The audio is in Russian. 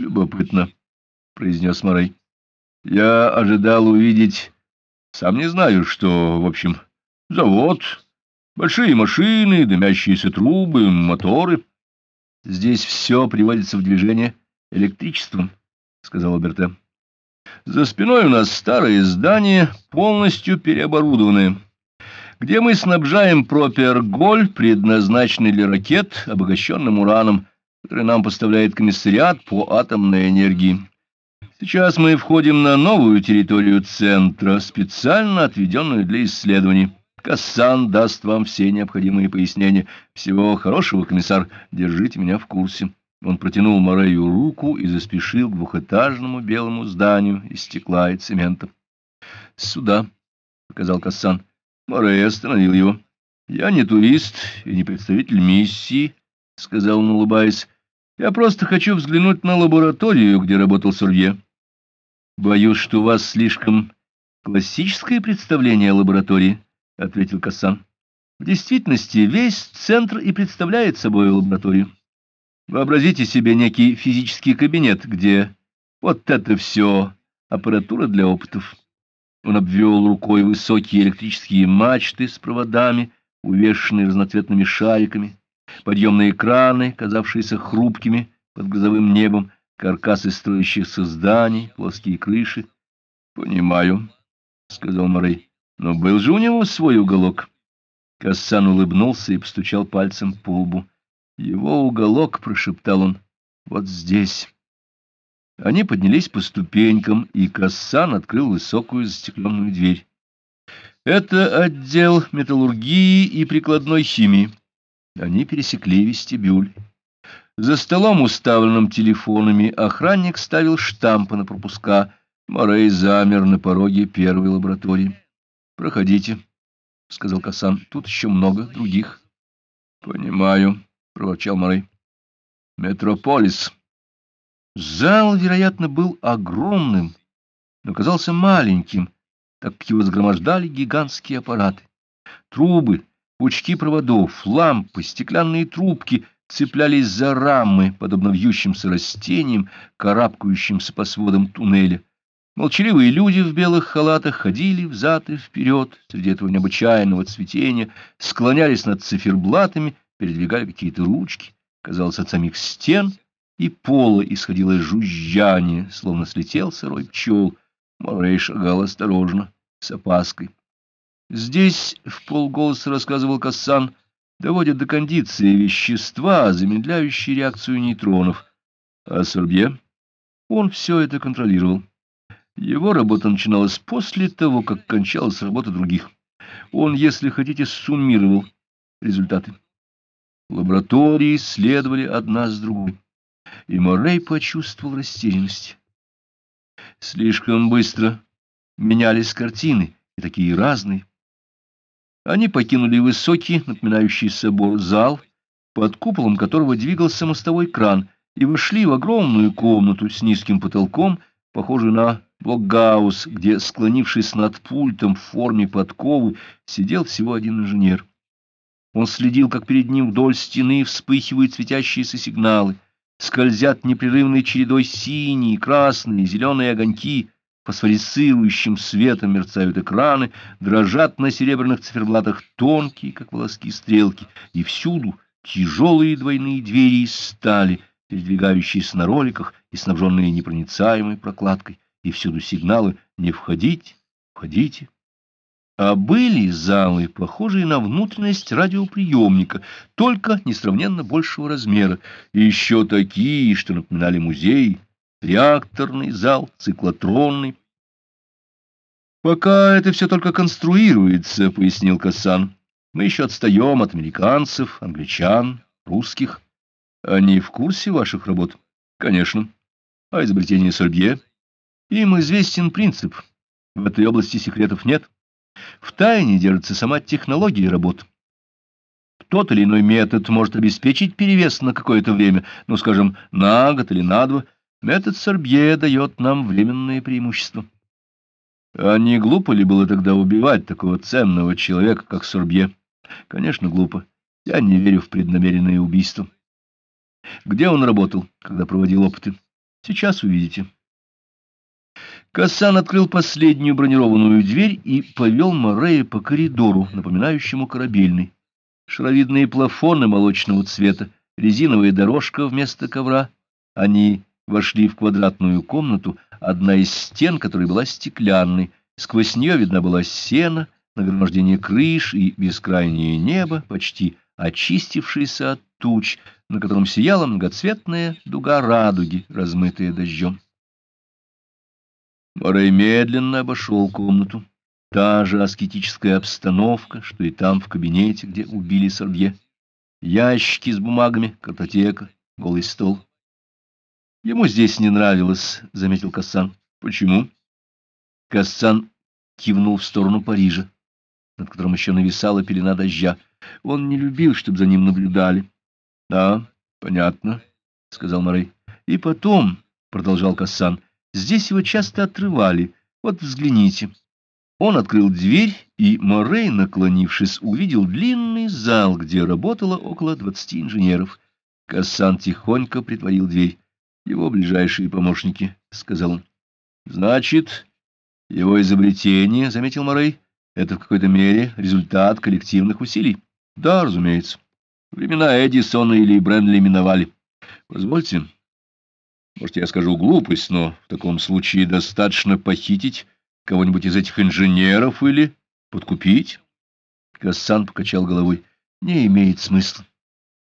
Любопытно, — произнес Морей. Я ожидал увидеть, сам не знаю, что, в общем, завод, большие машины, дымящиеся трубы, моторы. Здесь все приводится в движение электричеством, — сказал Берте. За спиной у нас старое здание, полностью переоборудованное, где мы снабжаем проперголь, предназначенный для ракет, обогащенным ураном, который нам поставляет комиссариат по атомной энергии. Сейчас мы входим на новую территорию центра, специально отведенную для исследований. Кассан даст вам все необходимые пояснения. Всего хорошего, комиссар. Держите меня в курсе. Он протянул Морею руку и заспешил к двухэтажному белому зданию из стекла и цемента. — Сюда, — показал Кассан. Морей остановил его. — Я не турист и не представитель миссии, — сказал он, улыбаясь. — Я просто хочу взглянуть на лабораторию, где работал Сурье. Боюсь, что у вас слишком классическое представление о лаборатории, — ответил Кассан. В действительности весь центр и представляет собой лабораторию. Вообразите себе некий физический кабинет, где вот это все аппаратура для опытов. Он обвел рукой высокие электрические мачты с проводами, увешанные разноцветными шариками, подъемные краны, казавшиеся хрупкими под грозовым небом, каркасы строящихся зданий, плоские крыши. — Понимаю, — сказал Морей. — Но был же у него свой уголок. Кассан улыбнулся и постучал пальцем по лбу. — Его уголок, — прошептал он, — вот здесь. Они поднялись по ступенькам, и Кассан открыл высокую застекленную дверь. Это отдел металлургии и прикладной химии. Они пересекли вестибюль. За столом, уставленным телефонами, охранник ставил штампы на пропуска. Морей замер на пороге первой лаборатории. — Проходите, — сказал Касан. — Тут еще много других. — Понимаю, — проворчал Морей. — Метрополис. Зал, вероятно, был огромным, но казался маленьким, так как его сгромождали гигантские аппараты. Трубы, пучки проводов, лампы, стеклянные трубки — цеплялись за рамы, подобно вьющимся растениям, карабкающимся по сводам туннеля. Молчаливые люди в белых халатах ходили взад и вперед среди этого необычайного цветения, склонялись над циферблатами, передвигали какие-то ручки. Казалось, от самих стен и пола исходило жужжание, словно слетел сырой пчел. Морей шагал осторожно, с опаской. Здесь в полголоса рассказывал Кассан — доводят до кондиции вещества, замедляющие реакцию нейтронов. А Сорбье? Он все это контролировал. Его работа начиналась после того, как кончалась работа других. Он, если хотите, суммировал результаты. Лаборатории следовали одна с другой, и Морей почувствовал растерянность. Слишком быстро менялись картины, и такие разные. Они покинули высокий, напоминающий собор, зал, под куполом которого двигался мостовой кран, и вошли в огромную комнату с низким потолком, похожую на блокгаус, где, склонившись над пультом в форме подковы, сидел всего один инженер. Он следил, как перед ним вдоль стены вспыхивают светящиеся сигналы, скользят непрерывной чередой синие, красные, зеленые огоньки — фосфорицирующим светом мерцают экраны, дрожат на серебряных циферблатах тонкие, как волоски, стрелки, и всюду тяжелые двойные двери из стали, передвигающиеся на роликах и снабженные непроницаемой прокладкой, и всюду сигналы «не входить, входите». А были залы, похожие на внутренность радиоприемника, только несравненно большего размера, и еще такие, что напоминали музей, реакторный зал, циклотронный. «Пока это все только конструируется», — пояснил Кассан. «Мы еще отстаем от американцев, англичан, русских. Они в курсе ваших работ?» «Конечно. А изобретение Сольбье?» «Им известен принцип. В этой области секретов нет. В тайне держится сама технология работ. Тот или иной метод может обеспечить перевес на какое-то время, ну, скажем, на год или на два, Метод Сорбье дает нам временное преимущество. А не глупо ли было тогда убивать такого ценного человека, как Сорбье? Конечно, глупо. Я не верю в преднамеренное убийство. Где он работал, когда проводил опыты? Сейчас увидите. Кассан открыл последнюю бронированную дверь и повел Морея по коридору, напоминающему корабельный. Шаровидные плафоны молочного цвета, резиновая дорожка вместо ковра. Они вошли в квадратную комнату, одна из стен которой была стеклянной. Сквозь нее видна была сена, нагромождение крыш и бескрайнее небо, почти очистившееся от туч, на котором сияла многоцветная дуга радуги, размытая дождем. Морей медленно обошел комнату. Та же аскетическая обстановка, что и там, в кабинете, где убили Сорбье. Ящики с бумагами, картотека, голый стол. Ему здесь не нравилось, — заметил Кассан. Почему? Кассан кивнул в сторону Парижа, над которым еще нависала пелена дождя. Он не любил, чтобы за ним наблюдали. — Да, понятно, — сказал Морей. — И потом, — продолжал Кассан, — Здесь его часто отрывали. Вот взгляните. Он открыл дверь, и Морей, наклонившись, увидел длинный зал, где работало около двадцати инженеров. Кассан тихонько притворил дверь. Его ближайшие помощники, — сказал он. — Значит, его изобретение, — заметил Морей, — это в какой-то мере результат коллективных усилий. — Да, разумеется. Времена Эдисона или Бренли миновали. Позвольте, может, я скажу глупость, но в таком случае достаточно похитить кого-нибудь из этих инженеров или подкупить? Кассан покачал головой. Не имеет смысла.